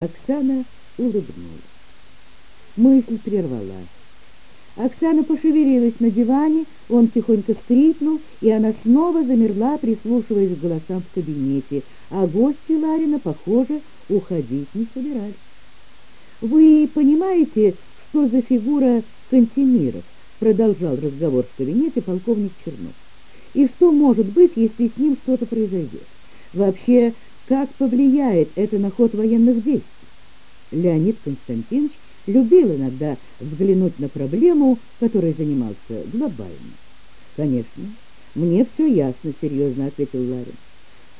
Оксана улыбнулась. Мысль прервалась. Оксана пошевелилась на диване, он тихонько скрипнул, и она снова замерла, прислушиваясь к голосам в кабинете, а гости Ларина, похоже, уходить не собирались. «Вы понимаете, что за фигура Кантемиров?» продолжал разговор в кабинете полковник Чернов. «И что может быть, если с ним что-то произойдет? Вообще, как повлияет это на ход военных действий? Леонид Константинович любил иногда взглянуть на проблему, которой занимался глобально. «Конечно, мне все ясно», — серьезно ответил Ларин.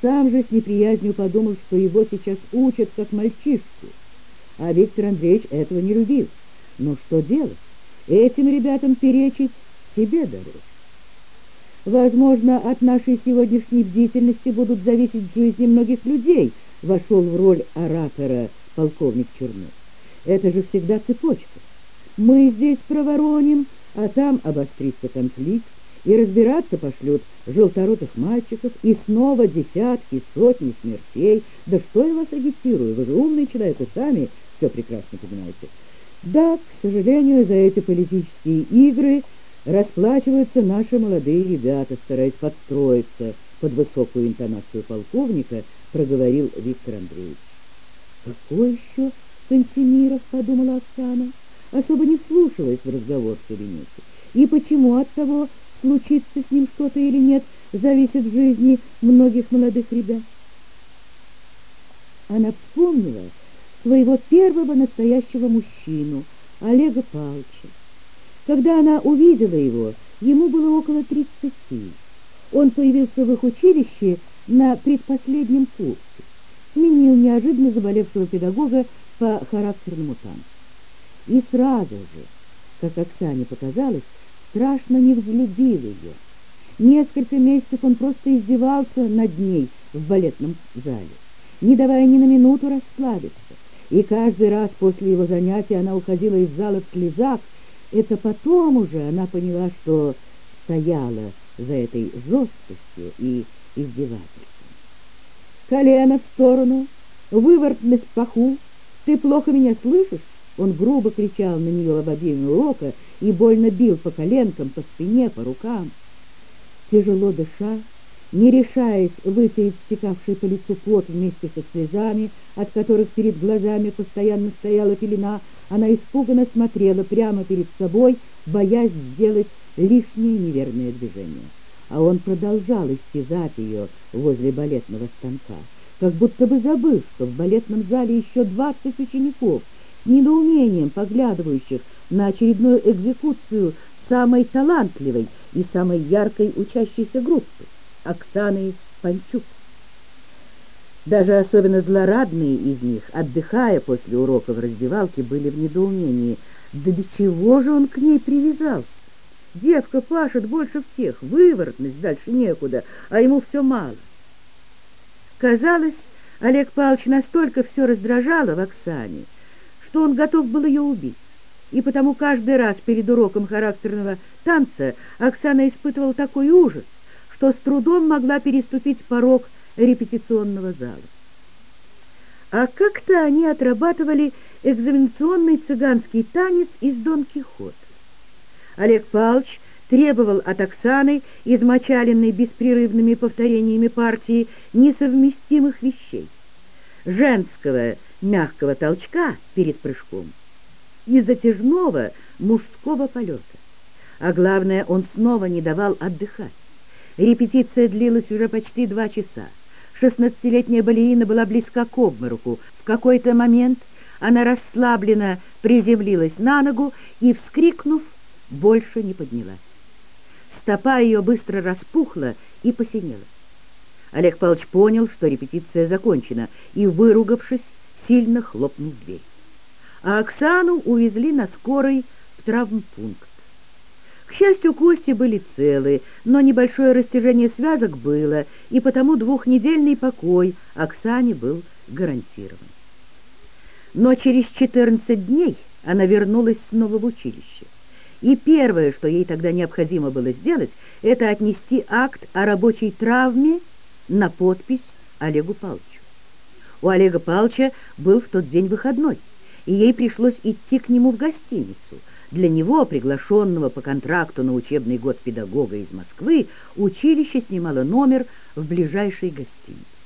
Сам же с неприязнью подумал, что его сейчас учат как мальчишку. А Виктор Андреевич этого не любил. Но что делать? Этим ребятам перечить себе дороже. Возможно, от нашей сегодняшней бдительности будут зависеть жизни многих людей, вошел в роль оратора полковник Чернов. Это же всегда цепочка. Мы здесь провороним, а там обострится конфликт, и разбираться пошлют желторотых мальчиков, и снова десятки, сотни смертей. Да что я вас агитирую, вы же умный человек, и сами все прекрасно понимаете. Да, к сожалению, за эти политические игры расплачиваются наши молодые ребята, стараясь подстроиться под высокую интонацию полковника, проговорил Виктор Андреевич. «Какой еще Кантемиров?» — подумала Оксана, особо не вслушиваясь в разговор в кабинете. «И почему от того, случится с ним что-то или нет, зависит в жизни многих молодых ребят?» Она вспомнила своего первого настоящего мужчину, Олега Павловича. Когда она увидела его, ему было около тридцати. Он появился в их училище на предпоследнем курсе, сменил неожиданно заболевшего педагога по характерному танцу. И сразу же, как Оксане показалось, страшно не взлюбил ее. Несколько месяцев он просто издевался над ней в балетном зале, не давая ни на минуту расслабиться. И каждый раз после его занятия она уходила из зала в слезах. Это потом уже она поняла, что стояла за этой жесткостью и издевательством. Колено в сторону, выворотность паху. Ты плохо меня слышишь? Он грубо кричал на нее время урока и больно бил по коленкам, по спине, по рукам. Тяжело дыша, не решаясь вытереть стекавший по лицу пот вместе со слезами, от которых перед глазами постоянно стояла пелена, она испуганно смотрела прямо перед собой, боясь сделать лишнее неверное движение. А он продолжал истязать ее возле балетного станка, как будто бы забыв, что в балетном зале еще двадцать учеников, с недоумением поглядывающих на очередную экзекуцию самой талантливой и самой яркой учащейся группы. Оксаны Панчук. Даже особенно злорадные из них, отдыхая после урока в раздевалке, были в недоумении. Да до чего же он к ней привязался? Девка пашет больше всех, выворотность дальше некуда, а ему все мало. Казалось, Олег Павлович настолько все раздражало в Оксане, что он готов был ее убить. И потому каждый раз перед уроком характерного танца Оксана испытывала такой ужас, что с трудом могла переступить порог репетиционного зала. А как-то они отрабатывали экзаменационный цыганский танец из Дон Кихота. Олег Павлович требовал от Оксаны, измочаленной беспрерывными повторениями партии, несовместимых вещей. Женского мягкого толчка перед прыжком и затяжного мужского полета. А главное, он снова не давал отдыхать. Репетиция длилась уже почти два часа. Шестнадцатилетняя балерина была близка к обмороку. В какой-то момент она расслабленно приземлилась на ногу и, вскрикнув, больше не поднялась. Стопа ее быстро распухла и посинела. Олег Павлович понял, что репетиция закончена, и, выругавшись, сильно хлопнул дверь. А Оксану увезли на скорой в травмпункт. К счастью, кости были целы, но небольшое растяжение связок было, и потому двухнедельный покой Оксане был гарантирован. Но через 14 дней она вернулась снова в училище. И первое, что ей тогда необходимо было сделать, это отнести акт о рабочей травме на подпись Олегу Павловичу. У Олега Павловича был в тот день выходной, и ей пришлось идти к нему в гостиницу. Для него, приглашенного по контракту на учебный год педагога из Москвы, училище снимало номер в ближайшей гостинице.